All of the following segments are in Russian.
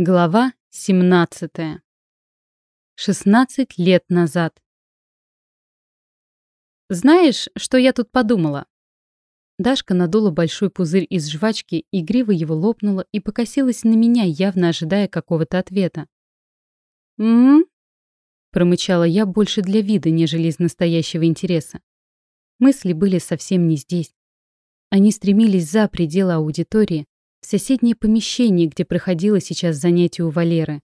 Глава 17. 16 лет назад. Знаешь, что я тут подумала? Дашка надула большой пузырь из жвачки, игриво его лопнула и покосилась на меня, явно ожидая какого-то ответа. «М-м-м?» промычала я больше для вида, нежели из настоящего интереса. Мысли были совсем не здесь. Они стремились за пределы аудитории, соседнее помещение, где проходило сейчас занятие у Валеры.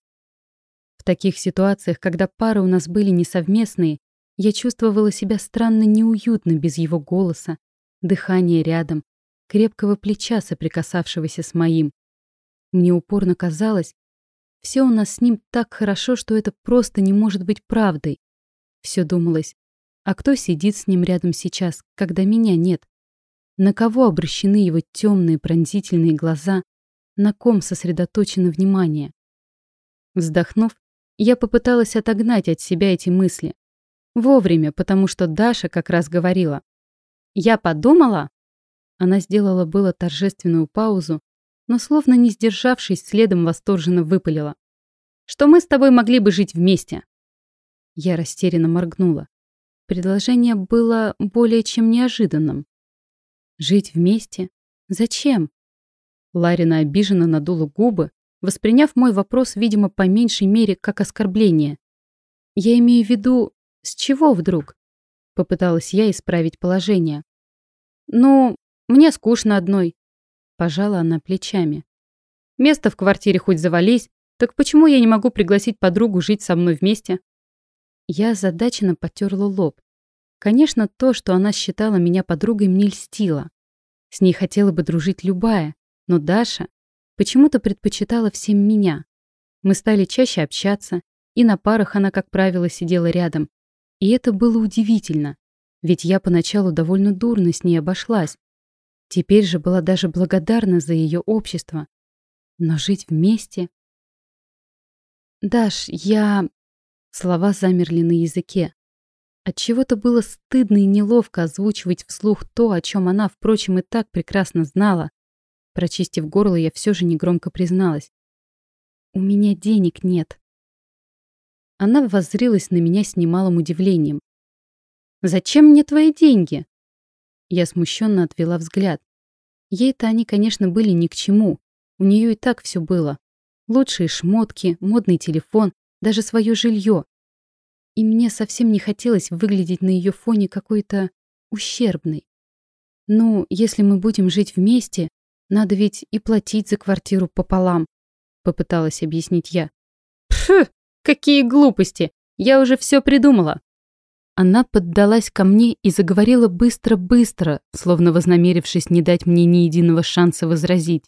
В таких ситуациях, когда пары у нас были несовместные, я чувствовала себя странно неуютно без его голоса, дыхания рядом, крепкого плеча, соприкасавшегося с моим. Мне упорно казалось, все у нас с ним так хорошо, что это просто не может быть правдой. Все думалось, а кто сидит с ним рядом сейчас, когда меня нет? На кого обращены его темные пронзительные глаза, на ком сосредоточено внимание? Вздохнув, я попыталась отогнать от себя эти мысли. Вовремя, потому что Даша как раз говорила. «Я подумала?» Она сделала было торжественную паузу, но, словно не сдержавшись, следом восторженно выпалила. «Что мы с тобой могли бы жить вместе?» Я растерянно моргнула. Предложение было более чем неожиданным. Жить вместе? Зачем? Ларина обиженно надула губы, восприняв мой вопрос, видимо, по меньшей мере, как оскорбление. Я имею в виду, с чего вдруг? Попыталась я исправить положение. Ну, мне скучно одной. Пожала она плечами. Место в квартире хоть завались, так почему я не могу пригласить подругу жить со мной вместе? Я озадаченно потерла лоб. Конечно, то, что она считала меня подругой, мне льстило. С ней хотела бы дружить любая, но Даша почему-то предпочитала всем меня. Мы стали чаще общаться, и на парах она, как правило, сидела рядом. И это было удивительно, ведь я поначалу довольно дурно с ней обошлась. Теперь же была даже благодарна за ее общество. Но жить вместе... «Даш, я...» Слова замерли на языке. От чего то было стыдно и неловко озвучивать вслух то, о чем она, впрочем, и так прекрасно знала. Прочистив горло, я все же негромко призналась. «У меня денег нет». Она воззрилась на меня с немалым удивлением. «Зачем мне твои деньги?» Я смущенно отвела взгляд. Ей-то они, конечно, были ни к чему. У нее и так все было. Лучшие шмотки, модный телефон, даже свое жилье. И мне совсем не хотелось выглядеть на ее фоне какой-то ущербной. Ну, если мы будем жить вместе, надо ведь и платить за квартиру пополам, попыталась объяснить я. Пф, какие глупости! Я уже все придумала. Она поддалась ко мне и заговорила быстро-быстро, словно вознамерившись не дать мне ни единого шанса возразить.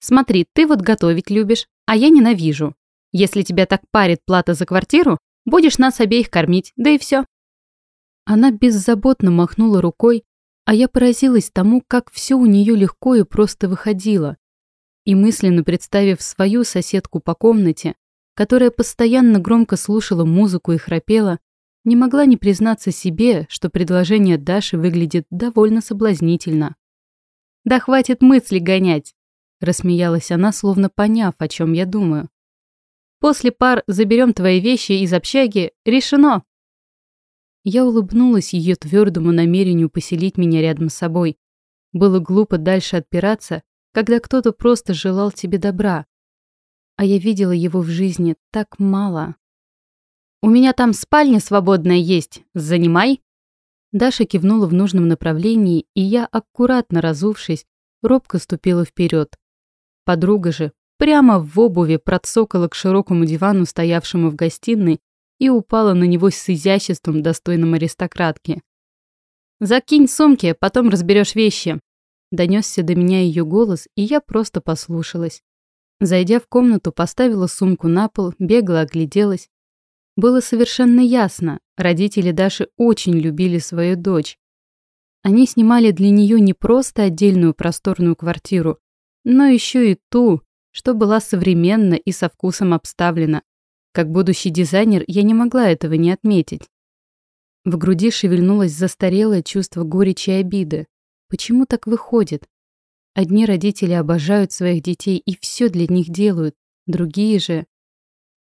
«Смотри, ты вот готовить любишь, а я ненавижу. Если тебя так парит плата за квартиру, Будешь нас обеих кормить, да и все. Она беззаботно махнула рукой, а я поразилась тому, как все у нее легко и просто выходило. И мысленно представив свою соседку по комнате, которая постоянно громко слушала музыку и храпела, не могла не признаться себе, что предложение Даши выглядит довольно соблазнительно. «Да хватит мысли гонять!» – рассмеялась она, словно поняв, о чем я думаю. После пар заберем твои вещи из общаги. Решено!» Я улыбнулась ее твердому намерению поселить меня рядом с собой. Было глупо дальше отпираться, когда кто-то просто желал тебе добра. А я видела его в жизни так мало. «У меня там спальня свободная есть. Занимай!» Даша кивнула в нужном направлении, и я, аккуратно разувшись, робко ступила вперед. Подруга же, прямо в обуви процокала к широкому дивану, стоявшему в гостиной, и упала на него с изяществом, достойным аристократки. «Закинь сумки, потом разберешь вещи», Донесся до меня ее голос, и я просто послушалась. Зайдя в комнату, поставила сумку на пол, бегло огляделась. Было совершенно ясно, родители Даши очень любили свою дочь. Они снимали для нее не просто отдельную просторную квартиру, но еще и ту, что была современна и со вкусом обставлена. Как будущий дизайнер я не могла этого не отметить. В груди шевельнулось застарелое чувство горечи и обиды. Почему так выходит? Одни родители обожают своих детей и все для них делают, другие же...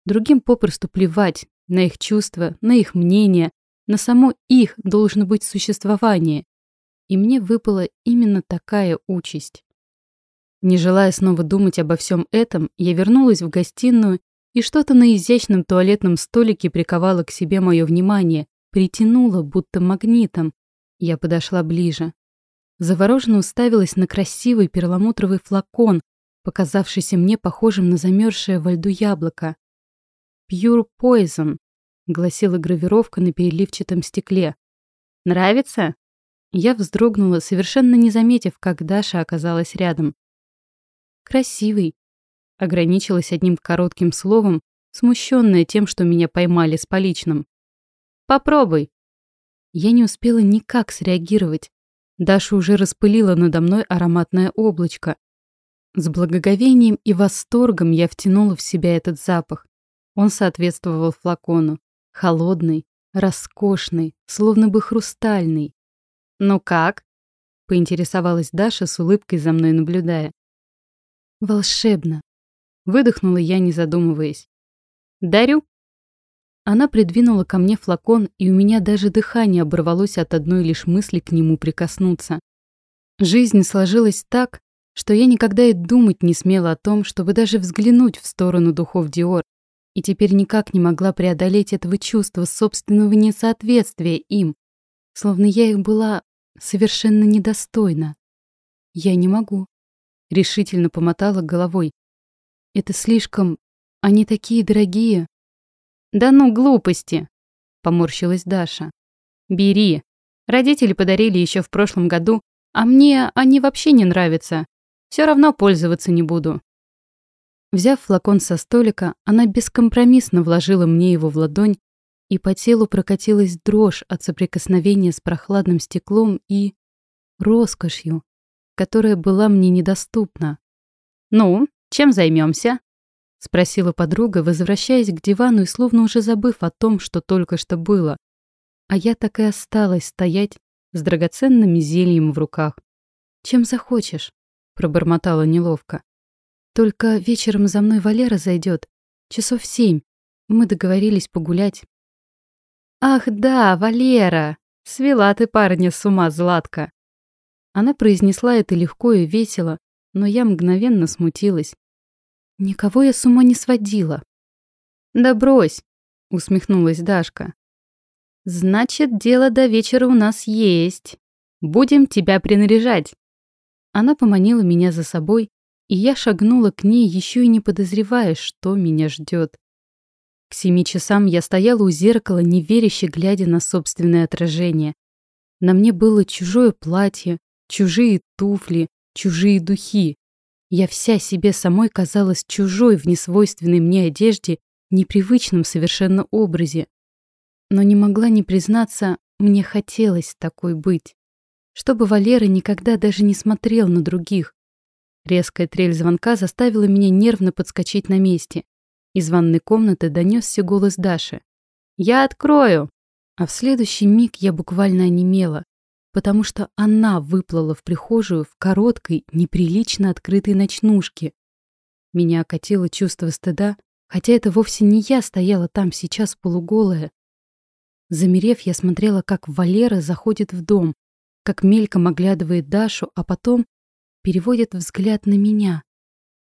Другим попросту плевать на их чувства, на их мнение, на само их должно быть существование. И мне выпала именно такая участь. Не желая снова думать обо всем этом, я вернулась в гостиную, и что-то на изящном туалетном столике приковало к себе мое внимание, притянуло, будто магнитом. Я подошла ближе. Завороженно уставилась на красивый перламутровый флакон, показавшийся мне похожим на замерзшее во льду яблоко. «Pure Poison», — гласила гравировка на переливчатом стекле. «Нравится?» Я вздрогнула, совершенно не заметив, как Даша оказалась рядом. «Красивый», — ограничилась одним коротким словом, смущенная тем, что меня поймали с поличным. «Попробуй». Я не успела никак среагировать. Даша уже распылила надо мной ароматное облачко. С благоговением и восторгом я втянула в себя этот запах. Он соответствовал флакону. Холодный, роскошный, словно бы хрустальный. «Ну как?» — поинтересовалась Даша с улыбкой за мной наблюдая. «Волшебно!» — выдохнула я, не задумываясь. «Дарю!» Она придвинула ко мне флакон, и у меня даже дыхание оборвалось от одной лишь мысли к нему прикоснуться. Жизнь сложилась так, что я никогда и думать не смела о том, чтобы даже взглянуть в сторону духов Диор, и теперь никак не могла преодолеть этого чувства собственного несоответствия им, словно я их была совершенно недостойна. Я не могу. Решительно помотала головой. Это слишком... Они такие дорогие. «Да ну, глупости!» — поморщилась Даша. «Бери. Родители подарили еще в прошлом году, а мне они вообще не нравятся. Все равно пользоваться не буду». Взяв флакон со столика, она бескомпромиссно вложила мне его в ладонь, и по телу прокатилась дрожь от соприкосновения с прохладным стеклом и... роскошью, которая была мне недоступна. «Ну, чем займемся? — спросила подруга, возвращаясь к дивану и словно уже забыв о том, что только что было. А я так и осталась стоять с драгоценным зельем в руках. «Чем захочешь», — пробормотала неловко. «Только вечером за мной Валера зайдет. Часов семь. Мы договорились погулять». «Ах да, Валера! Свела ты парня с ума, Златка!» Она произнесла это легко и весело, но я мгновенно смутилась. Никого я с ума не сводила. Да брось, усмехнулась Дашка. Значит, дело до вечера у нас есть. Будем тебя принаряжать. Она поманила меня за собой, и я шагнула к ней, еще и не подозревая, что меня ждет. К семи часам я стояла у зеркала, неверяще глядя на собственное отражение. На мне было чужое платье, чужие туфли, чужие духи. Я вся себе самой казалась чужой в несвойственной мне одежде, непривычном совершенно образе. Но не могла не признаться, мне хотелось такой быть. Чтобы Валера никогда даже не смотрел на других. Резкая трель звонка заставила меня нервно подскочить на месте. Из ванной комнаты донесся голос Даши. «Я открою!» А в следующий миг я буквально онемела потому что она выплыла в прихожую в короткой, неприлично открытой ночнушке. Меня окатило чувство стыда, хотя это вовсе не я стояла там сейчас полуголая. Замерев, я смотрела, как Валера заходит в дом, как мельком оглядывает Дашу, а потом переводит взгляд на меня.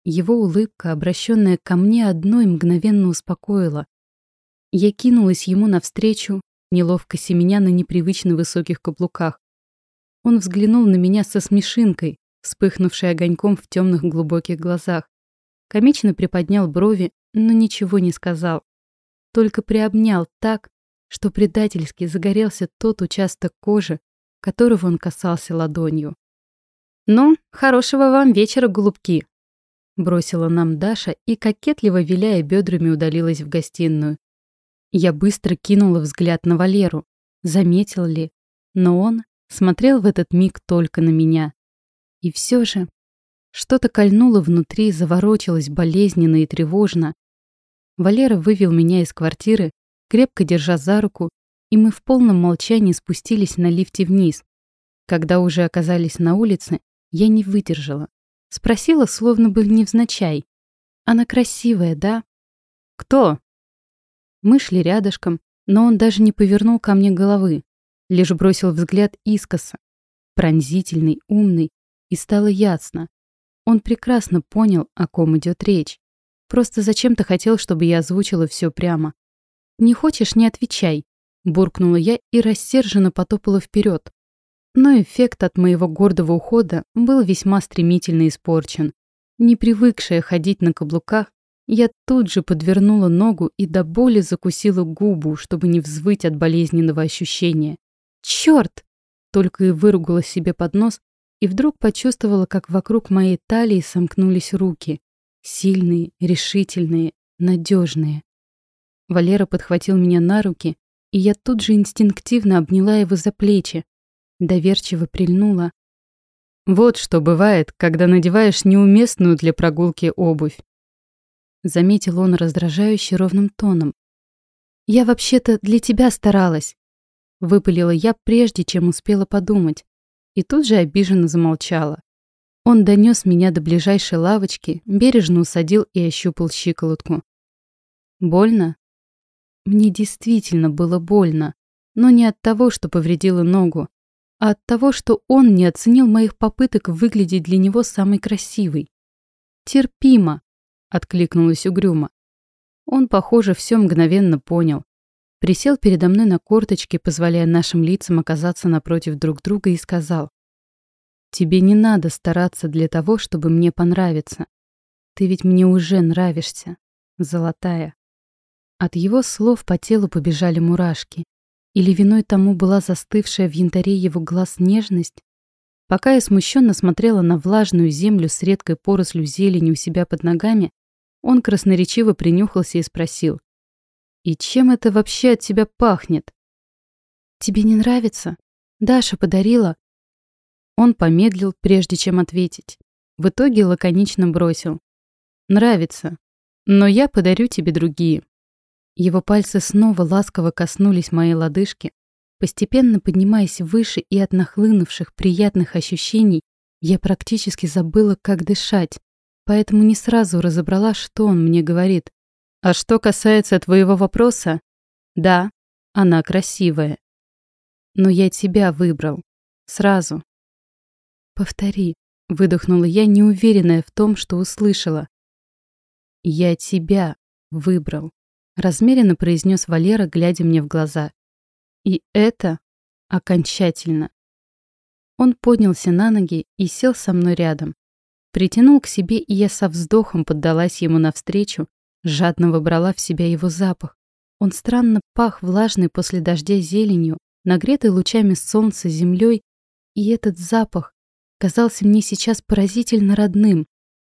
Его улыбка, обращенная ко мне одной, мгновенно успокоила. Я кинулась ему навстречу, неловко семеня на непривычно высоких каблуках. Он взглянул на меня со смешинкой, вспыхнувшей огоньком в темных глубоких глазах. Комично приподнял брови, но ничего не сказал. Только приобнял так, что предательски загорелся тот участок кожи, которого он касался ладонью. «Ну, хорошего вам вечера, голубки!» Бросила нам Даша и, кокетливо виляя бедрами, удалилась в гостиную. Я быстро кинула взгляд на Валеру. Заметил ли? Но он смотрел в этот миг только на меня. И все же что-то кольнуло внутри, заворочилось болезненно и тревожно. Валера вывел меня из квартиры, крепко держа за руку, и мы в полном молчании спустились на лифте вниз. Когда уже оказались на улице, Я не выдержала. Спросила, словно бы невзначай. Она красивая, да? Кто? Мы шли рядышком, но он даже не повернул ко мне головы, лишь бросил взгляд искоса, пронзительный, умный, и стало ясно. Он прекрасно понял, о ком идет речь. Просто зачем-то хотел, чтобы я озвучила все прямо. «Не хочешь, не отвечай», — буркнула я и рассерженно потопала вперед. Но эффект от моего гордого ухода был весьма стремительно испорчен. Не привыкшая ходить на каблуках, я тут же подвернула ногу и до боли закусила губу, чтобы не взвыть от болезненного ощущения. «Чёрт!» Только и выругала себе под нос, и вдруг почувствовала, как вокруг моей талии сомкнулись руки. Сильные, решительные, надежные. Валера подхватил меня на руки, и я тут же инстинктивно обняла его за плечи, доверчиво прильнула. Вот что бывает, когда надеваешь неуместную для прогулки обувь. Заметил он раздражающе ровным тоном. «Я вообще-то для тебя старалась», — выпалила я, прежде чем успела подумать, и тут же обиженно замолчала. Он донес меня до ближайшей лавочки, бережно усадил и ощупал щиколотку. «Больно?» Мне действительно было больно, но не от того, что повредила ногу, а от того, что он не оценил моих попыток выглядеть для него самой красивой. «Терпимо», — откликнулась угрюмо. Он, похоже, все мгновенно понял. Присел передо мной на корточки, позволяя нашим лицам оказаться напротив друг друга, и сказал. «Тебе не надо стараться для того, чтобы мне понравиться. Ты ведь мне уже нравишься, золотая». От его слов по телу побежали мурашки. Или виной тому была застывшая в янтаре его глаз нежность? Пока я смущенно смотрела на влажную землю с редкой порослью зелени у себя под ногами, он красноречиво принюхался и спросил. «И чем это вообще от тебя пахнет?» «Тебе не нравится? Даша подарила». Он помедлил, прежде чем ответить. В итоге лаконично бросил. «Нравится. Но я подарю тебе другие». Его пальцы снова ласково коснулись моей лодыжки, постепенно поднимаясь выше и от нахлынувших приятных ощущений, я практически забыла, как дышать, поэтому не сразу разобрала, что он мне говорит. А что касается твоего вопроса, да, она красивая. Но я тебя выбрал. Сразу. Повтори, выдохнула я, неуверенная в том, что услышала. Я тебя выбрал размеренно произнес Валера, глядя мне в глаза. И это окончательно. Он поднялся на ноги и сел со мной рядом. Притянул к себе, и я со вздохом поддалась ему навстречу, жадно выбрала в себя его запах. Он странно пах влажной после дождя зеленью, нагретой лучами солнца землей, и этот запах казался мне сейчас поразительно родным,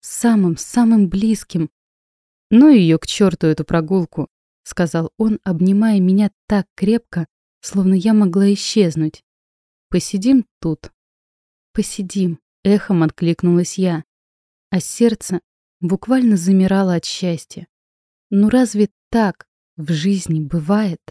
самым-самым близким, «Ну ее к черту эту прогулку», — сказал он, обнимая меня так крепко, словно я могла исчезнуть. «Посидим тут». «Посидим», — эхом откликнулась я, а сердце буквально замирало от счастья. Ну разве так в жизни бывает?